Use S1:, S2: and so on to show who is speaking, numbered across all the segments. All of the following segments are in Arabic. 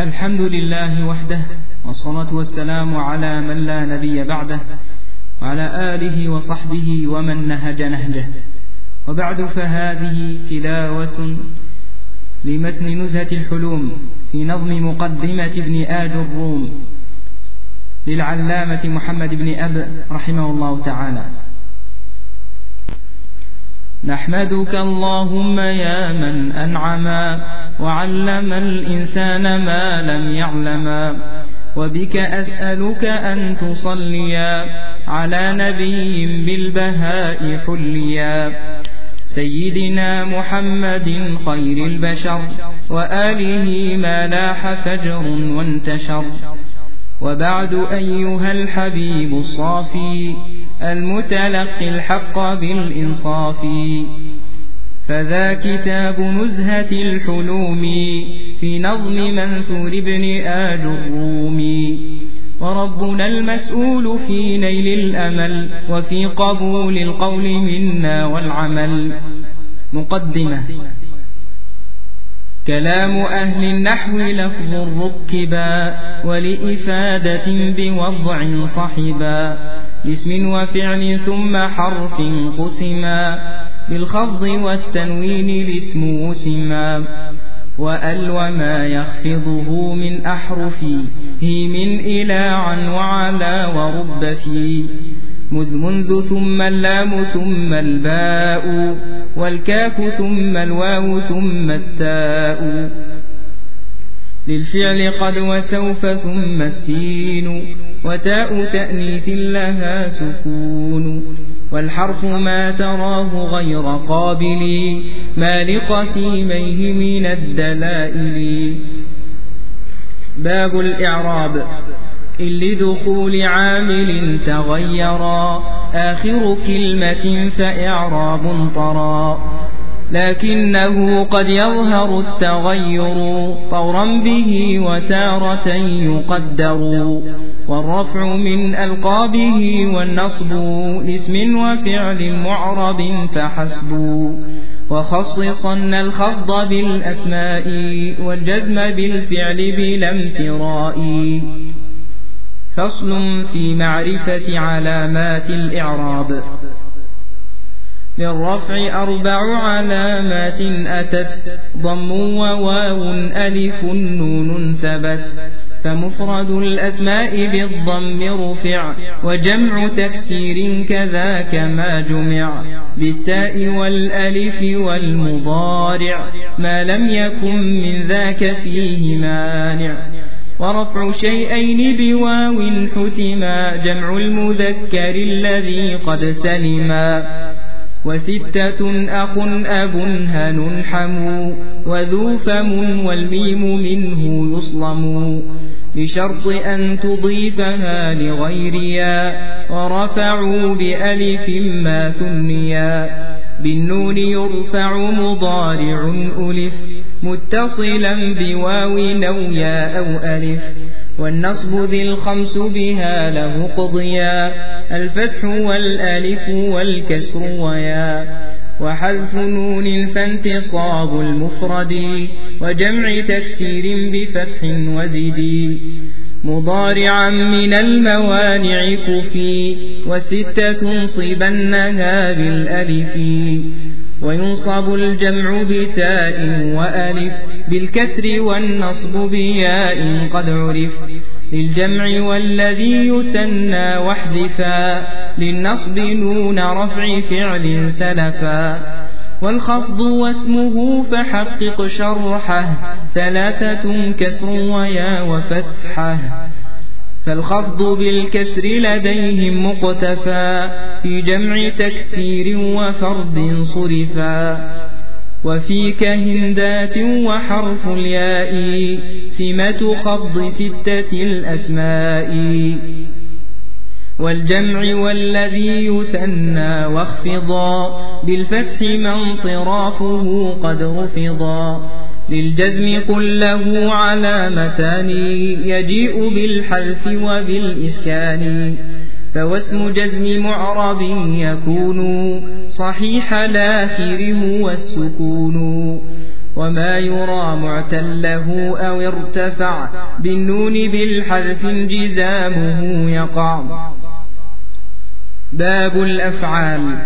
S1: الحمد لله وحده والصلاة والسلام على من لا نبي بعده وعلى آله وصحبه ومن نهج نهجه. وبعد فهذه تلاوة لمتن نزهة الحلوم في نظم مقدمة ابن آج الروم للعلامة محمد بن أب رحمه الله تعالى. نحمدك اللهم يا من أنعما وعلم الإنسان ما لم يعلما وبك أسألك أن تصليا على نبي بالبهاء حليا سيدنا محمد خير البشر وآله ما لاح فجر وانتشر وبعد أيها الحبيب الصافي المتلقي الحق بالإنصاف فذا كتاب نزهة الحلوم في نظم منثور ابن آج الروم. وربنا المسؤول في نيل الأمل وفي قبول القول منا والعمل. مقدمة كلام أهل النحو لفظ ركبا ولإفادة بوضع صحبا لاسم وفعل ثم حرف قسما بالخفض والتنوين الاسم سما وأل وما يخفضه من أحرفه من إلى عن وعلى ورب في مذ منذ ثم اللام ثم الباء والكاف ثم الواو ثم التاء للفعل قد وسوف ثم السين وتاء تأنيث لها سكون. والحرف ما تراه غير قابل. ما لقسيميه من الدلائل. باب الإعراب. إن لدخول عامل تغيرا. آخر كلمة فإعراب طرا. لكنه قد يظهر التغير طورا به وتارة يقدر والرفع من ألقابه والنصب لاسم وفعل معرب فحسب وخصصن الخفض بالأسماء والجزم بالفعل بلا امتراء. فصل في معرفة علامات الإعراب. للرفع أربع علامات أتت. ضم وواو ألف نون ثبت. فمفرد الأسماء بالضم رفع. وجمع تكسير كذاك ما جمع. بالتاء والألف والمضارع. ما لم يكن من ذاك فيه مانع. ورفع شيئين بواو حتما. جمع المذكر الذي قد سلما. وستة أخ أب هن حمو وذو فم والميم منه يصلم بشرط أن تضيفها لغيريا ورفعوا بألف ما ثنيا بالنون يرفع مضارع ألف متصلا بواو أو يا أو ألف والنصب ذي الخمس بها له قضيا الفتح والألف والكسر ويا وحذف نون فانتصاب المفرد وجمع تكسير بفتح وزد مضارعا من الموانع كفي وستة صبنها بالألف وينصب الجمع بتاء وألف بالكسر والنصب بياء قد عرف. للجمع والذي يثنى واحذفا للنصب نون رفع فعل سلفا. والخفض واسمه فحقق شرحه ثلاثة كسر ويا وفتحه. فالخفض بالكسر لديهم مقتفى في جمع تكسير وفرد صرفا. وفي كهندات وحرف الياء سمة خفض ستة الأسماء. والجمع والذي يثنى واخفضا بالفتح من صرافه قد رفضا. للجزم قل له علامتان يجيء بالحذف وبالإسكان. فواسم جزم معرب يكون صحيح الآخر هو السكون. وما يرى معتله أو ارتفع بالنون بالحذف جزامه يقع. باب الأفعال.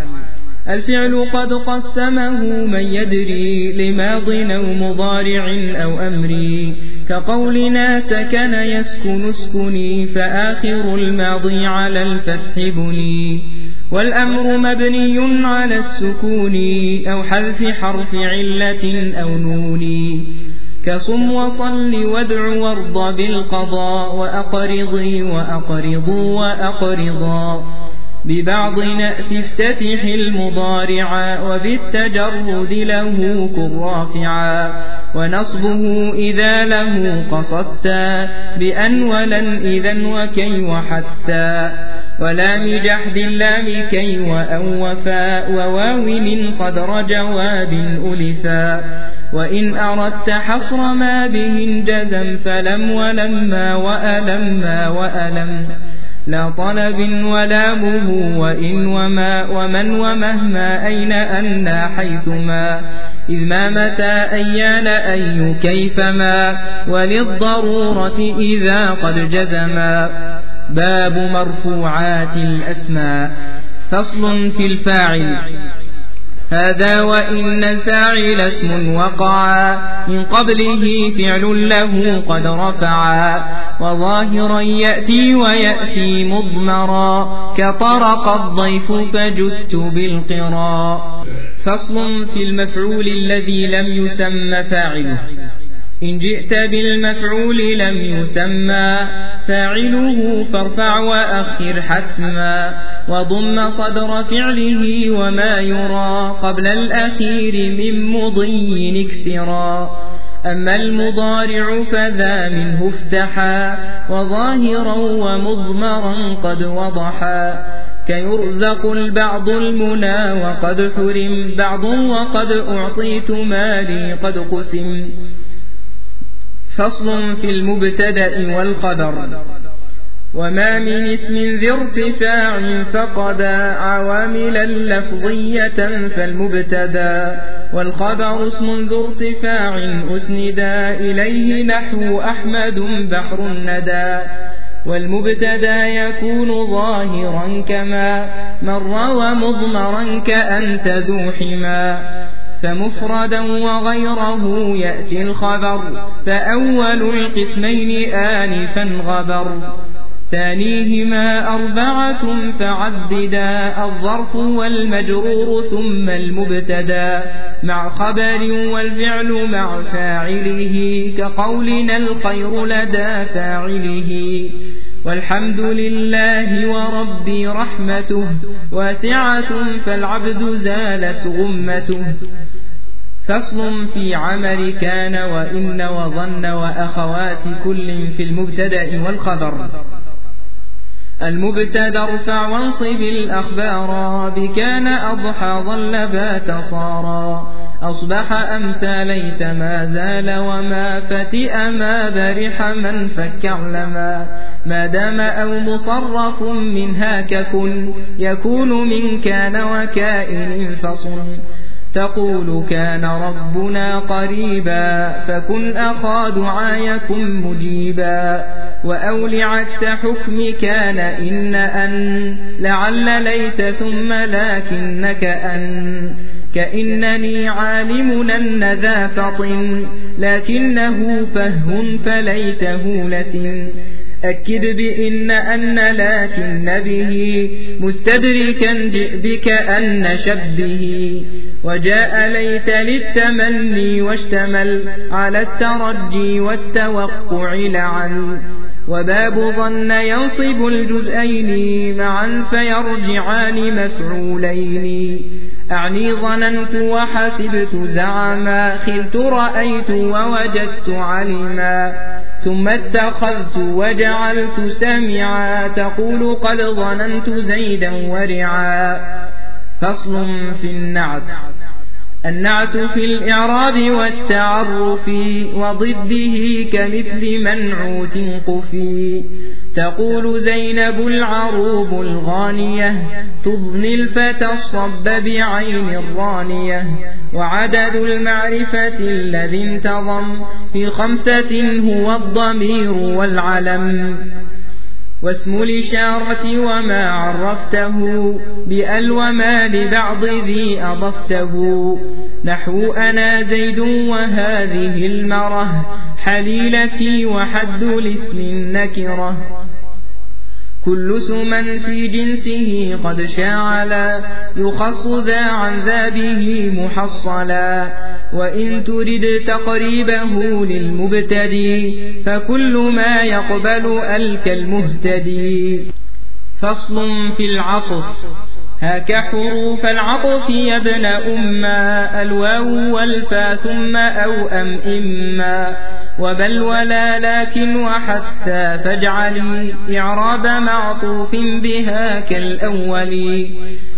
S1: الفعل قد قسمه من يدري لماض أو مضارع أو أمري كقولنا سكن يسكن اسكني فآخر الماضي على الفتح بني. والأمر مبني على السكون أو حذف حرف علة أو نون. كصم وصل وادع وارض بالقضاء وأقرضي وأقرضوا وأقرضا. ببعض نأت افتتح المضارعا وبالتجرد له كن رافعا ونصبه إذا له قصدتا بأن ولن إذا وكي وحتى ولام جحد اللام كي وأن وفاء وواو من صدر جواب ألفا وإن أردت حصر ما به جزم فلم ولما وألما وألم لا طلب ولامه وإن وما ومن ومهما أين أنا حيثما؟ إذ ما متى أيان أي كيفما؟ وللضرورة إذا قد جزما. باب مرفوعات الأسماء. فصل في الفاعل. هذا وإن الفاعل اسم وقعا من قبله فعل له قد رفعا وظاهرا يأتي ويأتي مضمرا. كطرق الضيف فجدت بالقراء فصل في المفعول الذي لم يسم فاعله. إن جئت بالمفعول لم يسمى فاعله فارفع وأخر حتما وضم صدر فعله وما يرى قبل الأخير من مضي اكسرا. أما المضارع فذا منه افتحا وظاهرا ومضمرا قد وضحا. كيرزق البعض المنى وقد حرم بعض وقد أعطيت مالي قد قسم. فصل في المبتدأ والخبر وما من اسم ذي ارتفاع فقدا عواملا لفظية فالمبتدأ. والخبر اسم ذو ارتفاع أسندا إليه نحو أحمد بحر الندى. والمبتدأ يكون ظاهرا كما مر ومضمرا كأنت ذو حما فمفردا وغيره يأتي الخبر فأول القسمين آنفا غبر. ثانيهما أربعة فعددا الظرف والمجرور ثم المبتدا مع خبر والفعل مع فاعله كقولنا الخير لدى فاعله. والحمد لله وربي رحمته واسعة فالعبد زالت غمته. فصل في عمل كان وإن وظن وأخوات كل في المبتدأ والخبر. المبتدأ ارفع وانصب الأخبار بكان أضحى ظل بات صارا. أصبح أمسى ليس ما زال وما فتئ ما برح من فك علما ما دام أو مصرف منها ككن يكون من كان وكائن فصل تقول كان ربنا قريبا فكن أخا دعايكم مجيبا وأول عكس حكم كان إن أن لعل ليت ثم لكنك أن كإنني عالم أن ذا فطن لكنه فه فليته لسن أكد بإن أن لكن به مستدركا جئ بك أن شبه. وجاء ليت للتمني واشتمل على الترجي والتوقع لعل. وباب ظن ينصب الجزئين معا فيرجعان مفعولين. أعني ظننت وحسبت زعما خلت رأيت ووجدت علما. ثم اتخذت وجعلت سمعا تقول قد ظننت زيدا ورعا. فصل في النعت. النعت في الإعراب والتعرف وضده كمثل منعوت قفي. تقول زينب العروب الغانية تضني الفتى الصب بعين الرانية وعدد المعرفة الذي انتظم في خمسة هو الضمير والعلم. واسم الإشارة وما عرفته بأل وما لبعض ذي أضفته. نحو أنا زيد وهذه المرة حليلتي وحد الاسم النكرة. كل اسم في جنسه قد شاع لا يخص ذا عن ذا به محصلا. وإن ترد تقريبه للمبتدي فكل ما يقبل أل كالمهتدي. فصل في العطف. هاك حروف العطف يا ابن أما الواو والفا ثم أو أم إما. وبل ولا لكن وحتى فاجعلي إعراب معطوف بها كالأول.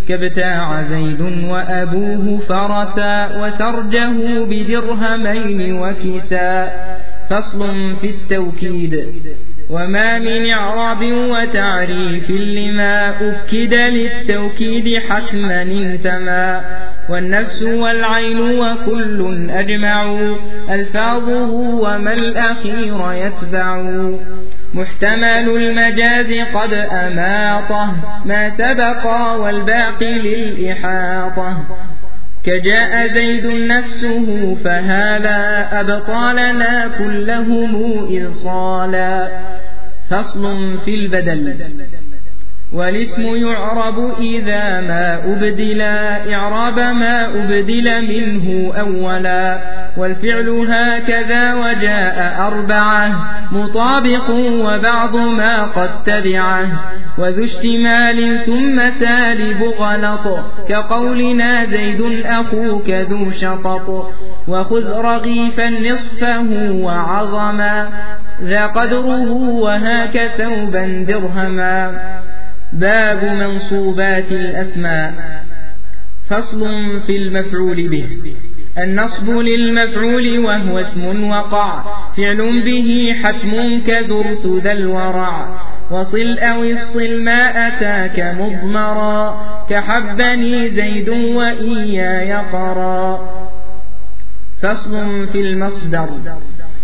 S1: كابتاع زيد وأبوه فرسا وسرجه بدرهمين وكسا. فصل في التوكيد. وما من إعراب وتعريف لما أكد للتوكيد حتما انتمى والنفس والعين وكل أجمع ألفاظه وما الأخير يتبع محتمل المجاز قد أماطه ما سبق والباقي للإحاطة كجاء زيد نفسه فهذا أبطالنا كلهم إذ صالا فصل في البدل. والاسم يعرب إذا ما أبدلا إعراب ما أبدل منه أولا. والفعل هكذا وجاء أربعة مطابق وبعض ما قد تبعه. وذو اشتمال ثم سالب غلط كقولنا زيد أخوك ذو شطط. وخذ رغيفا نصفه وعظما. ذا قدره وهاك ثوبا درهما. باب منصوبات الأسماء. فصل في المفعول به. النصب للمفعول وهو اسم وقع. فعل به حتم كزرت ذا الورع. وصل أو الصل ما أتاك مضمرا. كحبني زيد وإياي قرا. فصل في المصدر.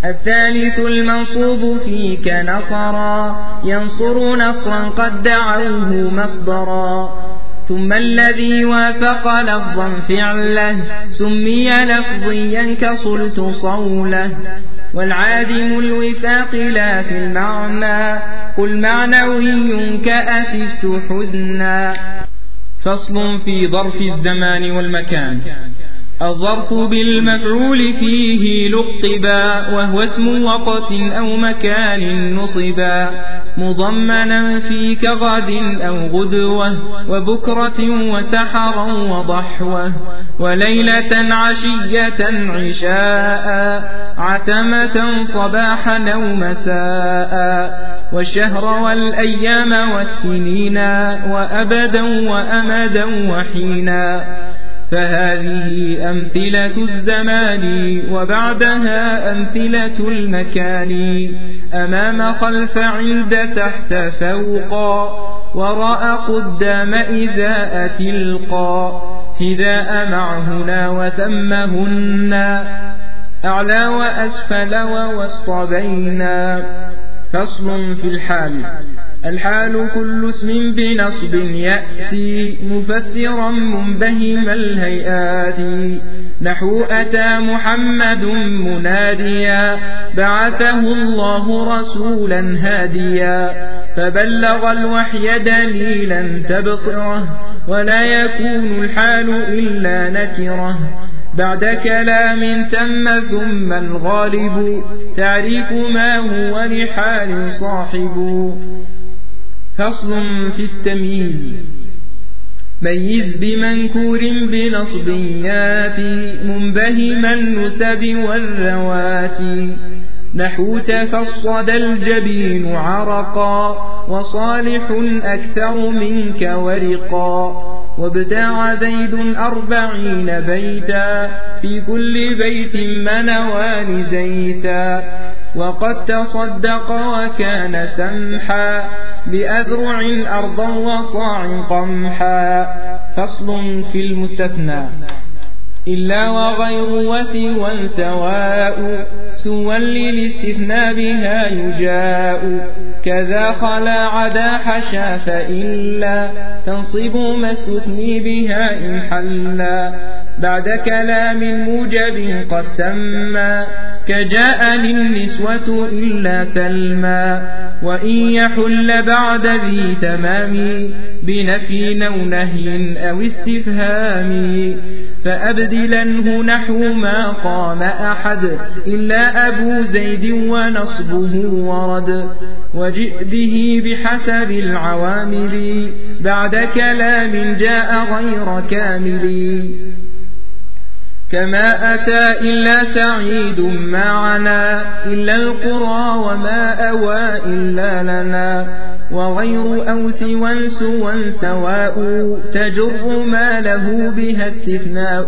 S1: الثالث المنصوب فيك نصرا ينصر نصرا قد دعوه مصدرا. ثم الذي وافق لفظا فعله سمي لفظيا كصلت صوله. والعادم الوفاق لا في المعنى قل معنوي كأسست حزنا. فصل في ظرف الزمان والمكان. الظرف بالمفعول فيه لقبا وهو اسم وقت أو مكان نصبا. مضمنا في كغد أو غدوة وبكرة وسحرا وضحوة. وليلة عشية عشاء عتمة صباحا أو مساء. والشهر والأيام والسنين وأبدا وأمدا وحينا. فهذه أمثلة الزمان وبعدها أمثلة المكان. أمام خلف عند تحت فوقا وراء قدام إذا أتلقا فداء مع هنا وثمهن أعلى وأسفل ووسط بينا. فصل في الحال. الحال كل اسم بنصب يأتي مفسرا منبهم الهيئات. نحو أتى محمد مناديا بعثه الله رسولا هاديا. فبلغ الوحي دليلا تبصره ولا يكون الحال إلا نكره. بعد كلام تم ثم الغالب. تعريف ما هو لحال صاحب. فصل في التمييز. ميز بمنكور بنصب ياتي منبهما النسب والذوات نحو تفصد الجبين عرقا وصالح أكثر منك ورقا وابتاع زيد أربعين بيتا في كل بيت منوان زيتا وقد تصدق وكان سمحا بأذرع أرضا وصاع قمحا فصل في المستثنى إلا وغير وسوى سواء سوى للاستثناء بها يجاء. كذا خلا عدا حشا فإلا تنصب ما استثني بها إن حلا. بعد كلام موجب قد تما كجاء للنسوة إلا سلما وإن يحل بعد ذي تمام بنفي أو نهي أو استفهام فأبدلنه نحو ما قام أحد إلا أبو زيد ونصبه ورد وجئ به بحسب العوامل بعد كلام جاء غير كامل. كما أتى إلا سعيد معنا إلا القرى وما أوى إلا لنا وغير أو سوى سوى سواء تجر ما له بها استثناء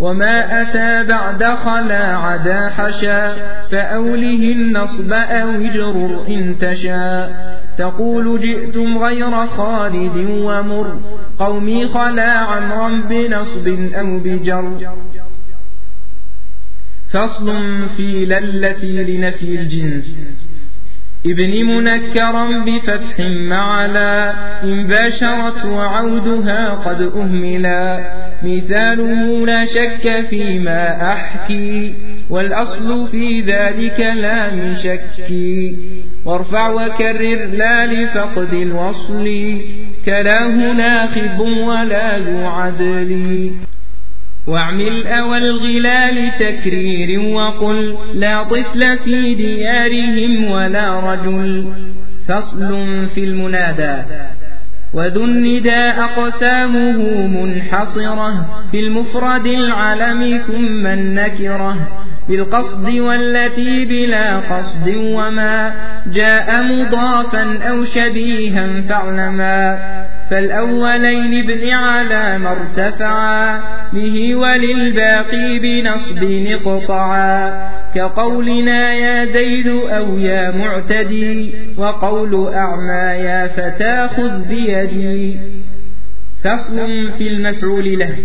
S1: وما أتى بعد خلا عدا حشا فأوله النصب أو اجرر إن تشا تقول جئتم غير خالد ومر قومي خلا عمرا بنصب أو بجر فصل في للتي لنفي الجنس ابن منكرا بفتح معلا إن باشرت وعودها قد أهملا. مثاله لا شك فيما أحكي والأصل في ذلك لا من شك وارفع وكرر لا لفقد الوصل كلاه ناخب ولا ذو عدل. واعمل أوى الغلال تكرير وقل لا طفل في ديارهم ولا رجل فصل في المنادى. وذو النداء أقسامه منحصرة في المفرد العلم ثم النكرة بالقصد والتي بلا قصد وما جاء مضافا أو شبيها فاعلما فالأولين ابن على ما ارتفعا به وللباقي بنصب اقطعا كقولنا يا زيد أو يا معتدي وقول أعمى يا فتى خذ بيدي. فصل في المفعول له.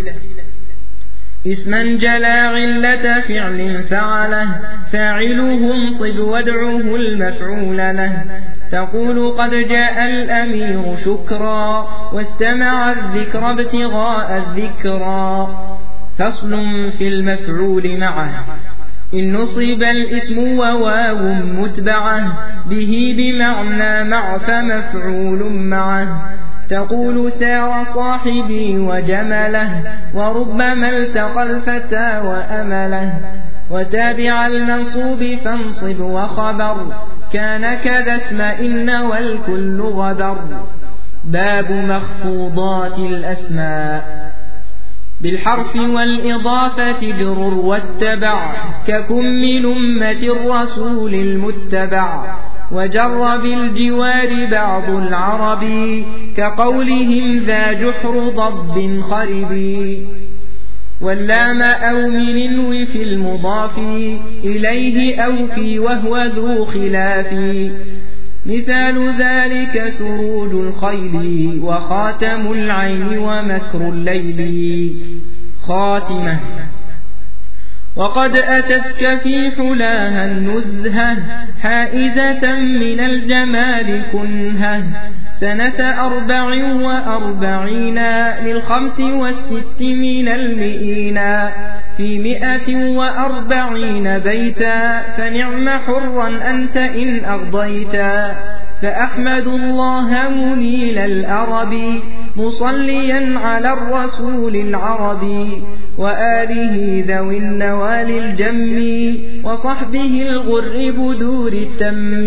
S1: اسما جلا علة فعل فعله فاعله انصب وادعه المفعول له. تقول قد جاء الأمير شكرا واستمع الذكر ابتغاء الذكرى فصل في المفعول معه. إن نصب الاسم وواو متبعة به بمعنى مع فمفعول معه. تقول سار صاحبي وجمله وربما التقى الفتى وأمله. وتابع المنصوب فانصب وخبر كان كذا اسم إن والكل غبر. باب مخفوضات الأسماء. بالحرف والإضافة جرر واتبع ككم من أمة الرسول المتبع. وجر بالجوار بعض العرب كقولهم ذا جحر ضب خربي واللام أو من في المضاف إليه أو في وهو ذو خلاف. مثال ذلك سروج الخيل وخاتم العين ومكر الليل. خاتمة. وقد أتتك في حلاها النزهة حائزة من الجمال كنهة. سنة أربع وأربعين للخمس والست من المئين. في مئة وأربعين بيتا فنعم حرا أنت إن أغضيتا فأحمد الله منيل الأرب مصليا على الرسول العربي وآله ذوي النوال الجم وصحبه الغر بدور التم.